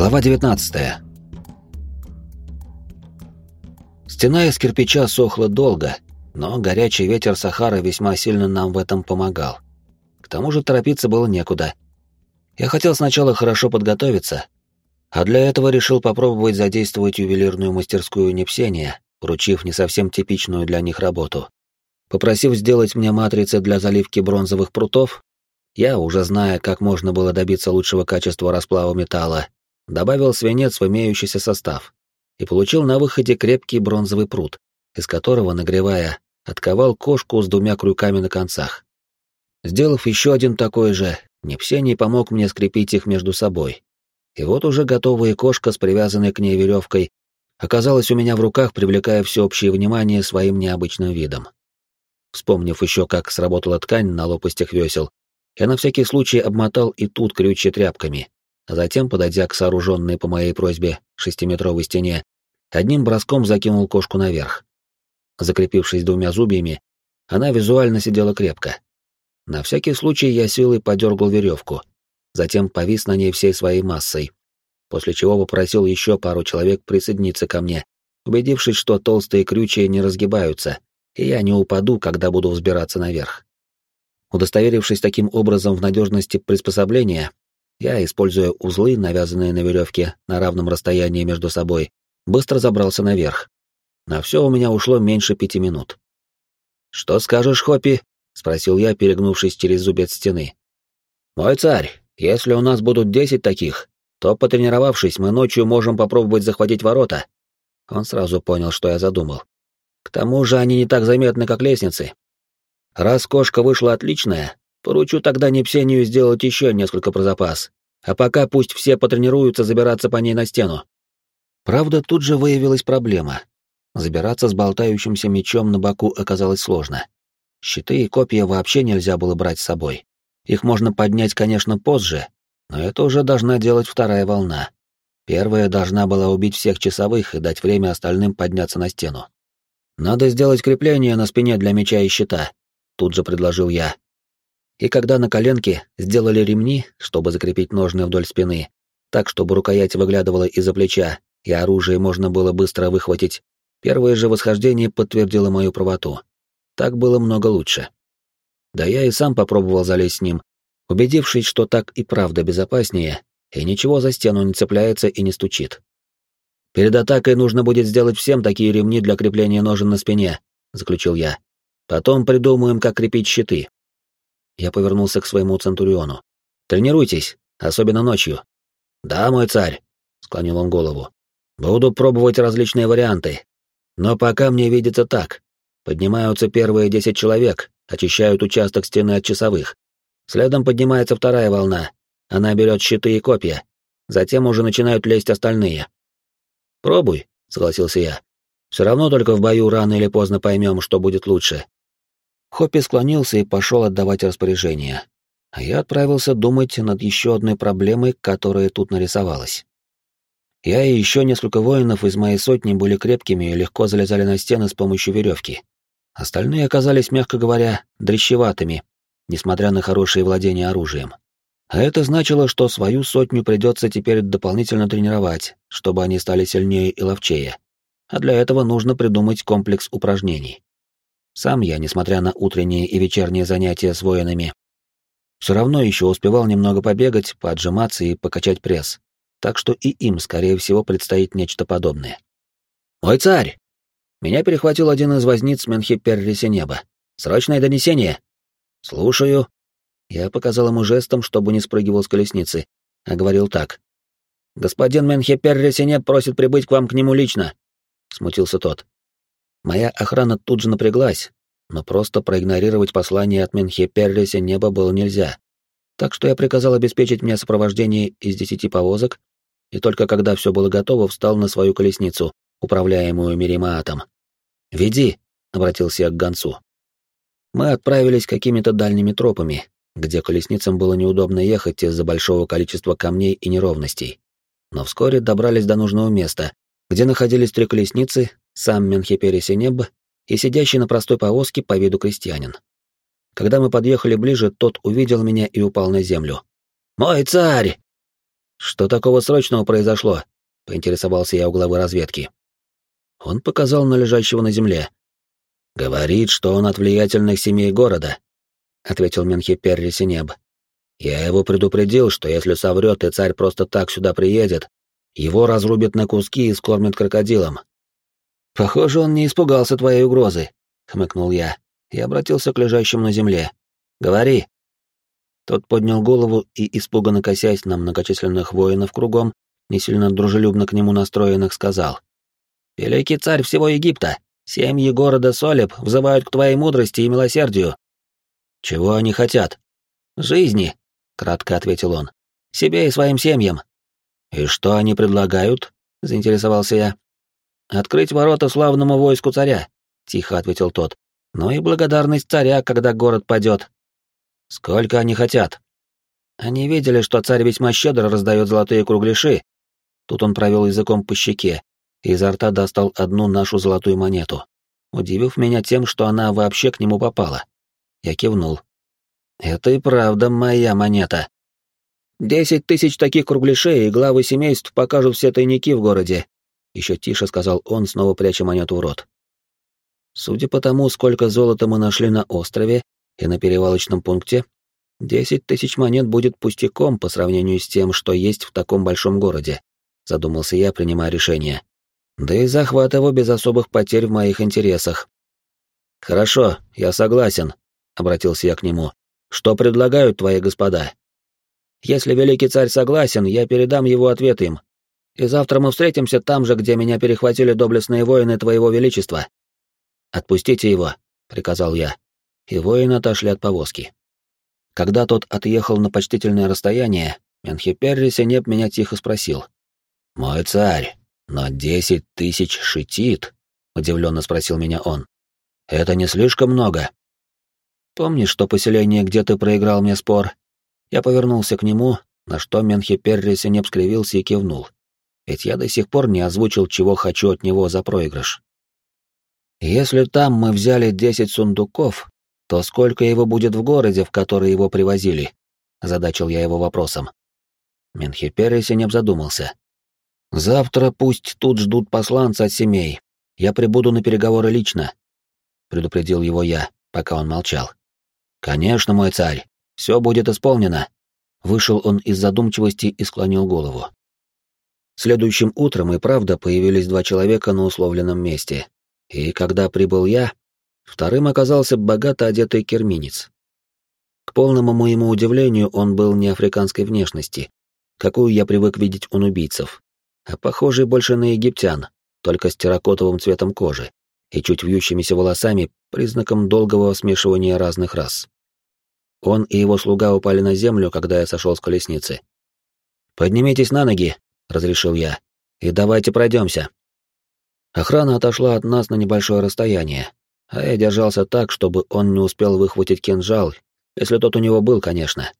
Глава 19. Стена из кирпича сохла долго, но горячий ветер Сахары весьма сильно нам в этом помогал. К тому же торопиться было некуда. Я хотел сначала хорошо подготовиться, а для этого решил попробовать задействовать ювелирную мастерскую Непсения, поручив не совсем типичную для них работу. Попросив сделать мне матрицы для заливки бронзовых прутов, я, уже зная, как можно было добиться лучшего качества расплава металла, добавил свинец в имеющийся состав и получил на выходе крепкий бронзовый пруд, из которого, нагревая, отковал кошку с двумя крюками на концах. Сделав еще один такой же, Непсений помог мне скрепить их между собой. И вот уже готовая кошка с привязанной к ней веревкой оказалась у меня в руках, привлекая всеобщее внимание своим необычным видом. Вспомнив еще, как сработала ткань на лопастях весел, я на всякий случай обмотал и тут крючья тряпками, а затем, подойдя к сооруженной по моей просьбе шестиметровой стене, одним броском закинул кошку наверх. Закрепившись двумя зубьями, она визуально сидела крепко. На всякий случай я силой подергал веревку, затем повис на ней всей своей массой, после чего попросил еще пару человек присоединиться ко мне, убедившись, что толстые крючья не разгибаются, и я не упаду, когда буду взбираться наверх. Удостоверившись таким образом в надежности приспособления, я, используя узлы, навязанные на веревке на равном расстоянии между собой, быстро забрался наверх. На все у меня ушло меньше пяти минут. «Что скажешь, Хоппи?» — спросил я, перегнувшись через зубец стены. «Мой царь, если у нас будут десять таких, то, потренировавшись, мы ночью можем попробовать захватить ворота». Он сразу понял, что я задумал. К тому же они не так заметны, как лестницы. Раз кошка вышла отличная, Поручу тогда Непсению сделать еще несколько про запас, а пока пусть все потренируются забираться по ней на стену. Правда, тут же выявилась проблема. Забираться с болтающимся мечом на боку оказалось сложно. Щиты и копья вообще нельзя было брать с собой. Их можно поднять, конечно, позже, но это уже должна делать вторая волна. Первая должна была убить всех часовых и дать время остальным подняться на стену. «Надо сделать крепление на спине для меча и щита», — тут же предложил я, и когда на коленке сделали ремни, чтобы закрепить ножны вдоль спины, так, чтобы рукоять выглядывала из-за плеча, и оружие можно было быстро выхватить, первое же восхождение подтвердило мою правоту. Так было много лучше. Да я и сам попробовал залезть с ним, убедившись, что так и правда безопаснее, и ничего за стену не цепляется и не стучит. «Перед атакой нужно будет сделать всем такие ремни для крепления ножен на спине», — заключил я. «Потом придумаем, как крепить щиты. Я повернулся к своему Центуриону. «Тренируйтесь, особенно ночью». «Да, мой царь», — склонил он голову. «Буду пробовать различные варианты. Но пока мне видится так. Поднимаются первые десять человек, очищают участок стены от часовых. Следом поднимается вторая волна. Она берет щиты и копья. Затем уже начинают лезть остальные. «Пробуй», — согласился я. «Все равно только в бою рано или поздно поймем, что будет лучше. Хоппи склонился и пошел отдавать распоряжение, а я отправился думать над еще одной проблемой, которая тут нарисовалась. Я и еще несколько воинов из моей сотни были крепкими и легко залезали на стены с помощью веревки. Остальные оказались, мягко говоря, дрещеватыми, несмотря на хорошее владение оружием. А это значило, что свою сотню придется теперь дополнительно тренировать, чтобы они стали сильнее и ловчее. А для этого нужно придумать комплекс упражнений. Сам я, несмотря на утренние и вечерние занятия с воинами, все равно еще успевал немного побегать, поотжиматься и покачать пресс, так что и им, скорее всего, предстоит нечто подобное. «Мой царь!» Меня перехватил один из возниц Менхиперриси неба. «Срочное донесение!» «Слушаю». Я показал ему жестом, чтобы не спрыгивал с колесницы, а говорил так. «Господин Менхиперриси просит прибыть к вам к нему лично», — смутился тот. Моя охрана тут же напряглась, но просто проигнорировать послание от Менхе Перлиса неба было нельзя. Так что я приказал обеспечить мне сопровождение из десяти повозок, и только когда все было готово, встал на свою колесницу, управляемую Миримаатом. «Веди», — обратился я к гонцу. Мы отправились какими-то дальними тропами, где колесницам было неудобно ехать из-за большого количества камней и неровностей. Но вскоре добрались до нужного места, где находились три колесницы, сам Менхепери Синеб и сидящий на простой повозке по виду крестьянин. Когда мы подъехали ближе, тот увидел меня и упал на землю. «Мой царь!» Что такого срочного произошло? поинтересовался я у главы разведки. Он показал на лежащего на земле. Говорит, что он от влиятельных семей города, ответил Менхиперри Синеб. Я его предупредил, что если соврет и царь просто так сюда приедет, его разрубят на куски и скормят крокодилом. Похоже, он не испугался твоей угрозы, хмыкнул я и обратился к лежащему на земле. Говори. Тот поднял голову и, испуганно косясь на многочисленных воинов кругом, не сильно дружелюбно к нему настроенных, сказал. «Великий царь всего Египта, семьи города Солеб взывают к твоей мудрости и милосердию». «Чего они хотят?» «Жизни», — кратко ответил он. «Себе и своим семьям». «И что они предлагают?» — заинтересовался я. «Открыть ворота славному войску царя», — тихо ответил тот. «Ну и благодарность царя, когда город падет». «Сколько они хотят?» Они видели, что царь весьма щедро раздает золотые кругляши. Тут он провел языком по щеке, и изо рта достал одну нашу золотую монету, удивив меня тем, что она вообще к нему попала. Я кивнул. «Это и правда моя монета. Десять тысяч таких кругляшей, и главы семейств покажут все тайники в городе», — еще тише сказал он, снова пряча монету в рот. Судя по тому, сколько золота мы нашли на острове и на перевалочном пункте, Десять тысяч монет будет пустяком по сравнению с тем, что есть в таком большом городе, задумался я, принимая решение. Да и захват его без особых потерь в моих интересах. Хорошо, я согласен, обратился я к нему. Что предлагают твои господа? Если великий царь согласен, я передам его ответ им. И завтра мы встретимся там же, где меня перехватили доблестные воины твоего величества. Отпустите его, приказал я, и воины отошли от повозки. Когда тот отъехал на почтительное расстояние, Менхиперри Синеп меня тихо спросил. «Мой царь, но десять тысяч шитит?» — удивленно спросил меня он. «Это не слишком много?» «Помнишь, что поселение, где ты проиграл мне спор?» Я повернулся к нему, на что Менхиперри Синеп скривился и кивнул. Ведь я до сих пор не озвучил, чего хочу от него за проигрыш. «Если там мы взяли десять сундуков, то сколько его будет в городе, в который его привозили? Задачил я его вопросом. Менхипереси не задумался. Завтра пусть тут ждут посланца от семей. Я прибуду на переговоры лично, предупредил его я, пока он молчал. Конечно, мой царь, все будет исполнено. Вышел он из задумчивости и склонил голову. Следующим утром и правда появились два человека на условленном месте. И когда прибыл я, Вторым оказался богато одетый керминец. К полному моему удивлению, он был не африканской внешности, какую я привык видеть у нубийцев, а похожий больше на египтян, только с терракотовым цветом кожи и чуть вьющимися волосами, признаком долгого смешивания разных рас. Он и его слуга упали на землю, когда я сошел с колесницы. «Поднимитесь на ноги», — разрешил я, — «и давайте пройдемся». Охрана отошла от нас на небольшое расстояние, а я держался так, чтобы он не успел выхватить кинжал, если тот у него был, конечно.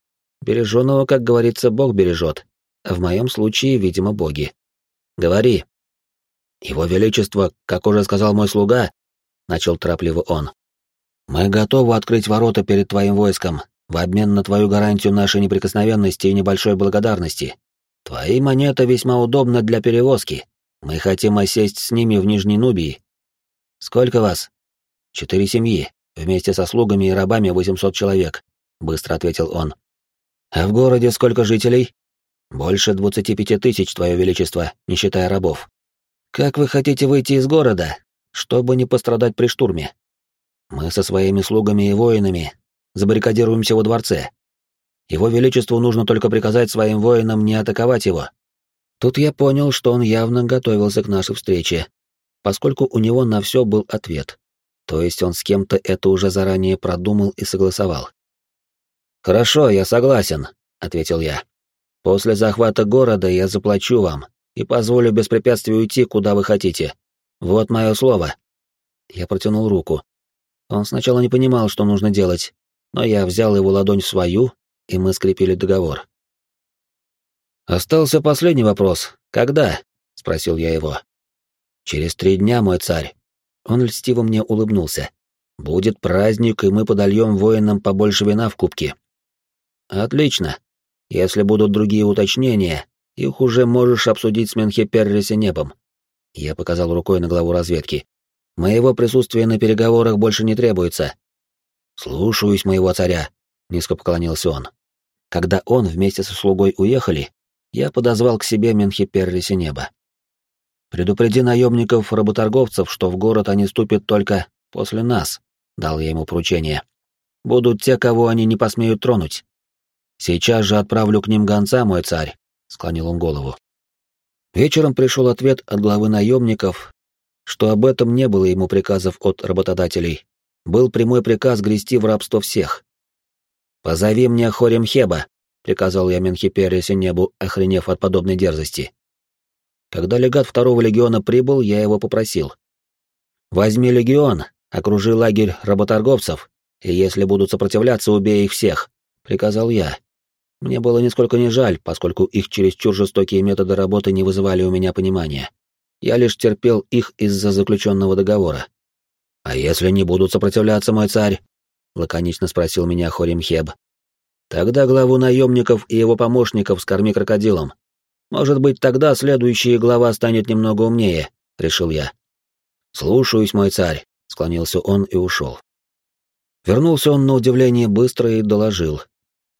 Береженого, как говорится, Бог бережет, а в моем случае, видимо, боги. Говори. Его Величество, как уже сказал мой слуга, начал торопливо он. Мы готовы открыть ворота перед твоим войском в обмен на твою гарантию нашей неприкосновенности и небольшой благодарности. Твои монеты весьма удобны для перевозки. Мы хотим осесть с ними в Нижней Нубии. Сколько вас? Четыре семьи, вместе со слугами и рабами 800 человек, быстро ответил он. А в городе сколько жителей? Больше 25 тысяч, твое величество, не считая рабов. Как вы хотите выйти из города, чтобы не пострадать при штурме? Мы со своими слугами и воинами забаррикадируемся во дворце. Его величеству нужно только приказать своим воинам не атаковать его. Тут я понял, что он явно готовился к нашей встрече, поскольку у него на все был ответ. То есть он с кем-то это уже заранее продумал и согласовал. «Хорошо, я согласен», — ответил я. «После захвата города я заплачу вам и позволю без препятствий уйти, куда вы хотите. Вот мое слово». Я протянул руку. Он сначала не понимал, что нужно делать, но я взял его ладонь в свою, и мы скрепили договор. «Остался последний вопрос. Когда?» — спросил я его. «Через три дня, мой царь. Он льстиво мне улыбнулся. «Будет праздник, и мы подольем воинам побольше вина в кубке». «Отлично. Если будут другие уточнения, их уже можешь обсудить с Менхеперриси небом. Я показал рукой на главу разведки. Моего присутствия на переговорах больше не требуется. Слушаюсь моего царя, низко поклонился он. Когда он вместе со слугой уехали, я подозвал к себе Менхеперриси неба. Предупреди наемников-работорговцев, что в город они ступят только после нас, дал я ему поручение. Будут те, кого они не посмеют тронуть. Сейчас же отправлю к ним гонца, мой царь, склонил он голову. Вечером пришел ответ от главы наемников, что об этом не было ему приказов от работодателей. Был прямой приказ грести в рабство всех. «Позови мне Хоремхеба», — приказал я Менхиперисе небу, охренев от подобной дерзости. Когда легат второго легиона прибыл, я его попросил. «Возьми легион, окружи лагерь работорговцев, и если будут сопротивляться, убей их всех», — приказал я. Мне было нисколько не жаль, поскольку их чересчур жестокие методы работы не вызывали у меня понимания. Я лишь терпел их из-за заключенного договора. «А если не будут сопротивляться, мой царь?» — лаконично спросил меня Хоримхеб. «Тогда главу наемников и его помощников скорми крокодилом. Может быть, тогда следующая глава станет немного умнее, решил я. Слушаюсь, мой царь, склонился он и ушел. Вернулся он на удивление быстро и доложил.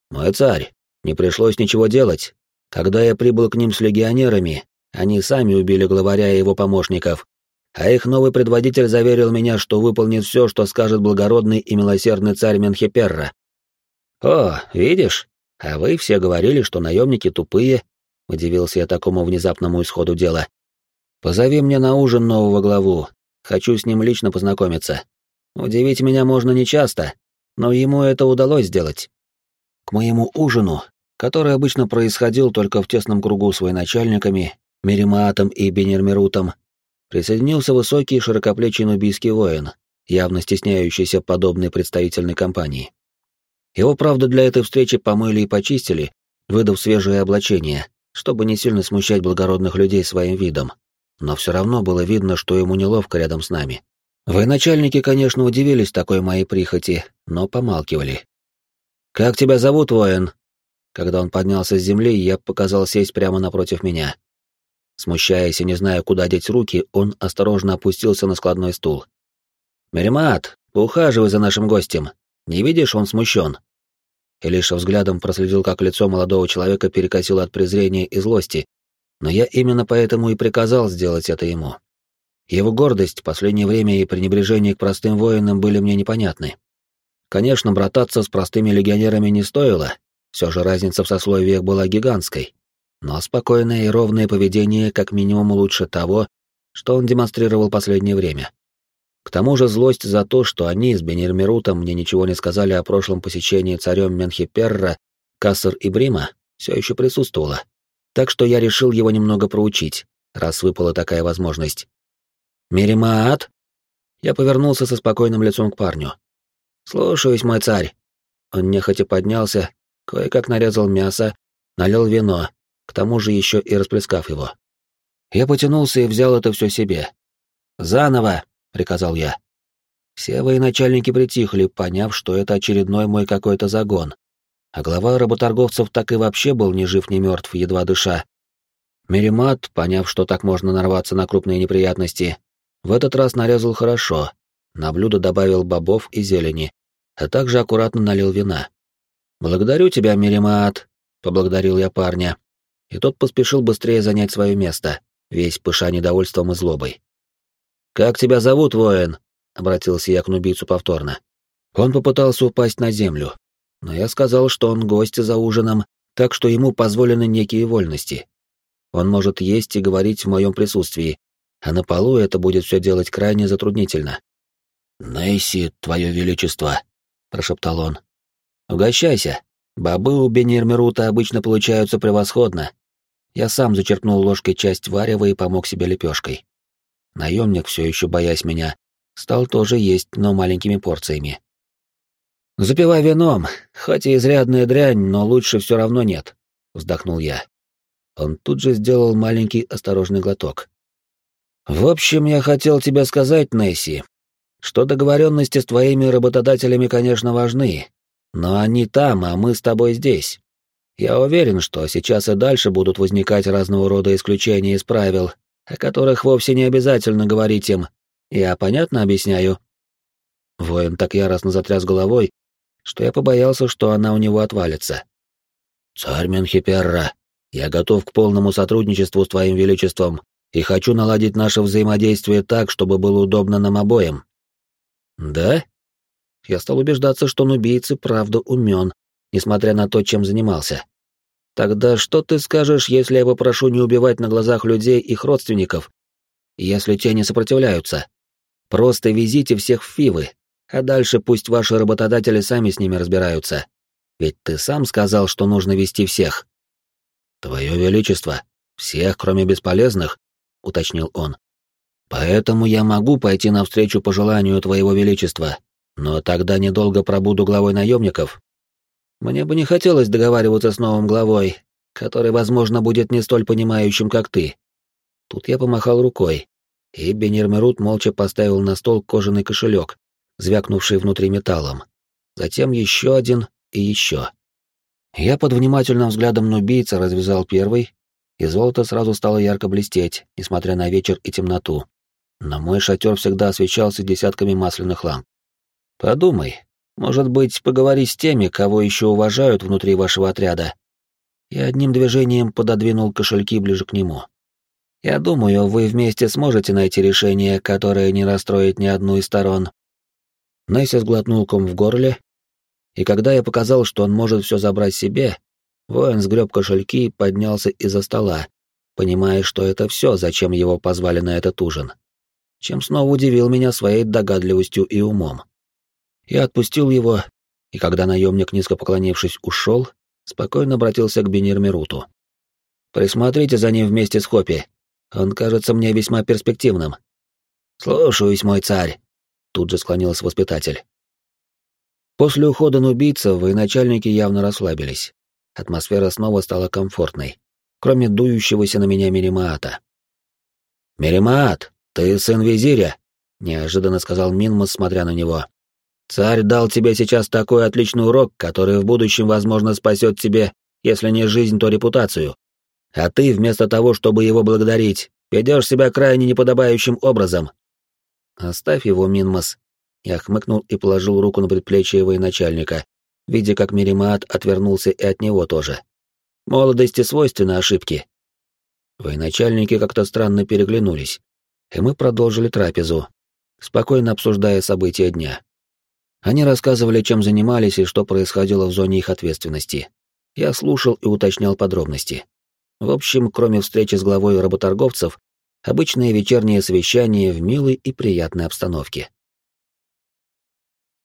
Мой царь, не пришлось ничего делать. Когда я прибыл к ним с легионерами, они сами убили главаря и его помощников, а их новый предводитель заверил меня, что выполнит все, что скажет благородный и милосердный царь Менхеперра. «О, видишь? А вы все говорили, что наемники тупые, Удивился я такому внезапному исходу дела. «Позови мне на ужин нового главу. Хочу с ним лично познакомиться. Удивить меня можно нечасто, но ему это удалось сделать». К моему ужину, который обычно происходил только в тесном кругу с военачальниками, Меримаатом и Бенермерутом, присоединился высокий широкоплечий нубийский воин, явно стесняющийся подобной представительной компании. Его, правда, для этой встречи помыли и почистили, выдав свежее облачение, чтобы не сильно смущать благородных людей своим видом. Но все равно было видно, что ему неловко рядом с нами. Военачальники, конечно, удивились такой моей прихоти, но помалкивали. «Как тебя зовут, воин?» Когда он поднялся с земли, я показал сесть прямо напротив меня. Смущаясь и не зная, куда деть руки, он осторожно опустился на складной стул. «Меримат, поухаживай за нашим гостем. Не видишь, он смущен и взглядом проследил, как лицо молодого человека перекосило от презрения и злости, но я именно поэтому и приказал сделать это ему. Его гордость, последнее время и пренебрежение к простым воинам были мне непонятны. Конечно, брататься с простыми легионерами не стоило, все же разница в сословиях была гигантской, но спокойное и ровное поведение как минимум лучше того, что он демонстрировал последнее время. К тому же злость за то, что они с Бенермерутом мне ничего не сказали о прошлом посещении царем Менхиперра, Кассер и Брима, все еще присутствовала. Так что я решил его немного проучить, раз выпала такая возможность. «Миримаат?» Я повернулся со спокойным лицом к парню. «Слушаюсь, мой царь». Он нехотя поднялся, кое-как нарезал мясо, налил вино, к тому же еще и расплескав его. Я потянулся и взял это все себе. «Заново!» — приказал я. Все военачальники притихли, поняв, что это очередной мой какой-то загон. А глава работорговцев так и вообще был ни жив, ни мертв, едва дыша. Меримат, поняв, что так можно нарваться на крупные неприятности, в этот раз нарезал хорошо, на блюдо добавил бобов и зелени, а также аккуратно налил вина. «Благодарю тебя, Меримат», — поблагодарил я парня, и тот поспешил быстрее занять свое место, весь пыша недовольством и злобой. «Как тебя зовут, воин?» — обратился я к нубийцу повторно. Он попытался упасть на землю, но я сказал, что он гость за ужином, так что ему позволены некие вольности. Он может есть и говорить в моем присутствии, а на полу это будет все делать крайне затруднительно. «Нейси, твое величество», — прошептал он. «Угощайся. Бобы у Бенермерута обычно получаются превосходно». Я сам зачерпнул ложкой часть варева и помог себе лепешкой. Наемник, все еще боясь меня, стал тоже есть, но маленькими порциями. «Запивай вином, хоть и изрядная дрянь, но лучше все равно нет», — вздохнул я. Он тут же сделал маленький осторожный глоток. «В общем, я хотел тебе сказать, Несси, что договоренности с твоими работодателями, конечно, важны, но они там, а мы с тобой здесь. Я уверен, что сейчас и дальше будут возникать разного рода исключения из правил, о которых вовсе не обязательно говорить им. Я понятно объясняю?» Воин так яростно затряс головой, что я побоялся, что она у него отвалится. «Царь Менхиперра, я готов к полному сотрудничеству с Твоим Величеством и хочу наладить наше взаимодействие так, чтобы было удобно нам обоим». «Да?» Я стал убеждаться, что нубийцы правда умен, несмотря на то, чем занимался. «Тогда что ты скажешь, если я попрошу не убивать на глазах людей их родственников, если те не сопротивляются? Просто везите всех в Фивы, а дальше пусть ваши работодатели сами с ними разбираются. Ведь ты сам сказал, что нужно вести всех». «Твое Величество, всех, кроме бесполезных», — уточнил он. «Поэтому я могу пойти навстречу по желанию Твоего Величества, но тогда недолго пробуду главой наемников». «Мне бы не хотелось договариваться с новым главой, который, возможно, будет не столь понимающим, как ты». Тут я помахал рукой, и Бенермерут молча поставил на стол кожаный кошелек, звякнувший внутри металлом. Затем еще один и еще. Я под внимательным взглядом нубийца развязал первый, и золото сразу стало ярко блестеть, несмотря на вечер и темноту. Но мой шатер всегда освещался десятками масляных ламп. Подумай, может быть, поговори с теми, кого еще уважают внутри вашего отряда. Я одним движением пододвинул кошельки ближе к нему. Я думаю, вы вместе сможете найти решение, которое не расстроит ни одну из сторон. Несси сглотнул ком в горле и когда я показал, что он может все забрать себе, воин сгреб кошельки и поднялся из-за стола, понимая, что это все, зачем его позвали на этот ужин. Чем снова удивил меня своей догадливостью и умом. Я отпустил его, и когда наемник, низко поклонившись, ушел, спокойно обратился к Бенирмируту. «Присмотрите за ним вместе с Хопи. Он кажется мне весьма перспективным». «Слушаюсь, мой царь», — тут же склонился воспитатель. После ухода нубийцев военачальники явно расслабились. Атмосфера снова стала комфортной, кроме дующегося на меня Меримаата. «Меримаат, ты сын визиря?» — неожиданно сказал Минмас, смотря на него. «Царь дал тебе сейчас такой отличный урок, который в будущем, возможно, спасет тебе, если не жизнь, то репутацию. А ты, вместо того, чтобы его благодарить, ведешь себя крайне неподобающим образом». «Оставь его, Минмас», я хмыкнул и положил руку на предплечье военачальника, видя, как Миримаат отвернулся и от него тоже. Молодости свойственны ошибки. Военачальники как-то странно переглянулись, и мы продолжили трапезу, спокойно обсуждая события дня. Они рассказывали, чем занимались и что происходило в зоне их ответственности. Я слушал и уточнял подробности. В общем, кроме встречи с главой работорговцев, обычное вечернее совещание в милой и приятной обстановке.